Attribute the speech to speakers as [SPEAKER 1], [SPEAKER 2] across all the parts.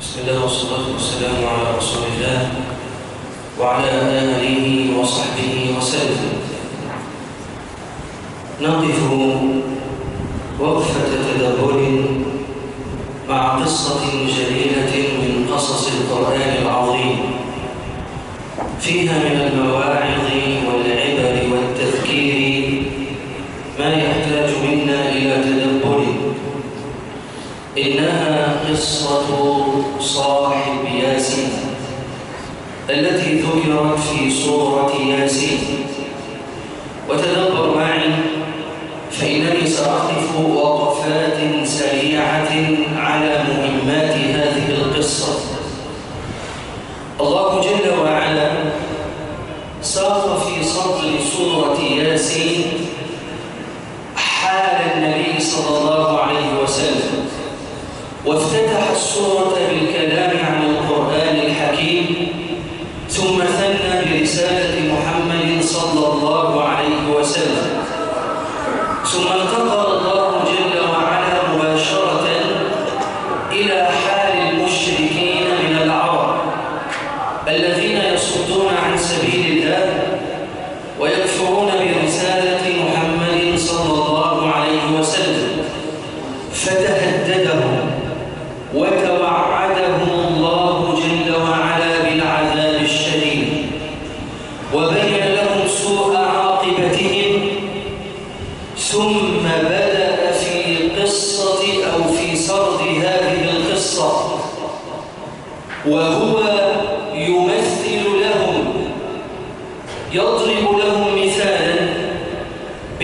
[SPEAKER 1] بسم الله والصلاة والسلام على رسول الله وعلى آله وصحبه وسلم. نقف وقفة تدبر مع قصة جليلة من قصص القرآن العظيم. فيها من المواعظ والعبر والتذكير ما يحتاج منا إلى تدبر. إنها قصة صاحب ياسين التي ذكرت في سورة ياسين. وتدبر معي فإنني سأقف وقفات سريعة على مهمات هذه القصة. الله جل وعلا ساق في صدر سورة ياسين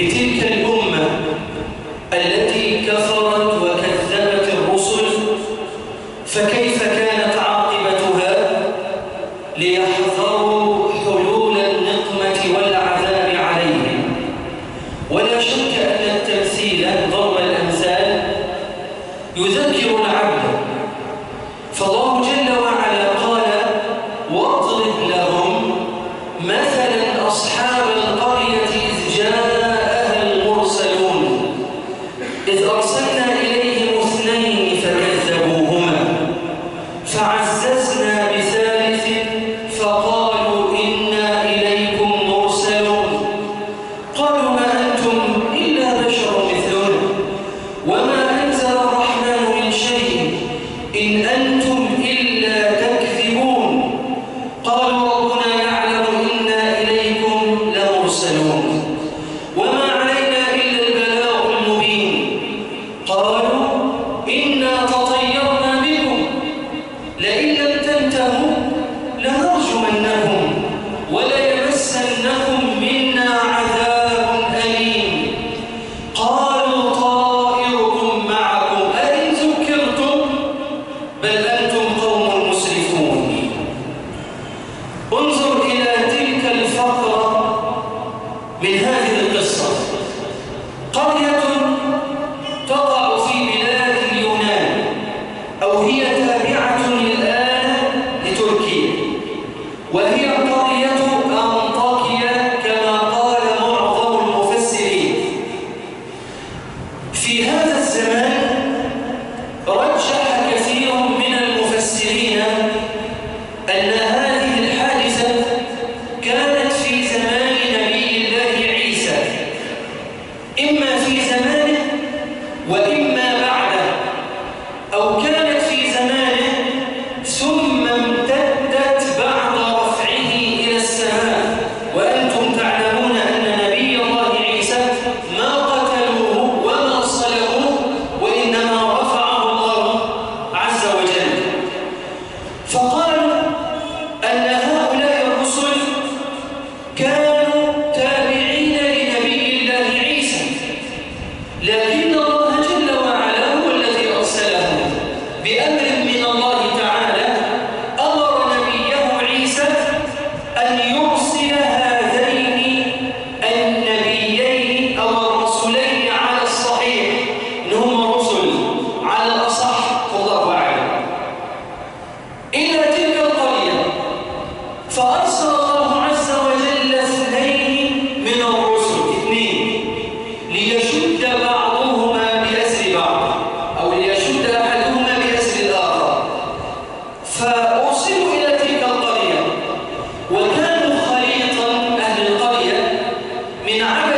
[SPEAKER 1] بتلك الأمة التي كفرت Mina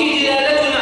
[SPEAKER 1] دعسوه بأقدامهم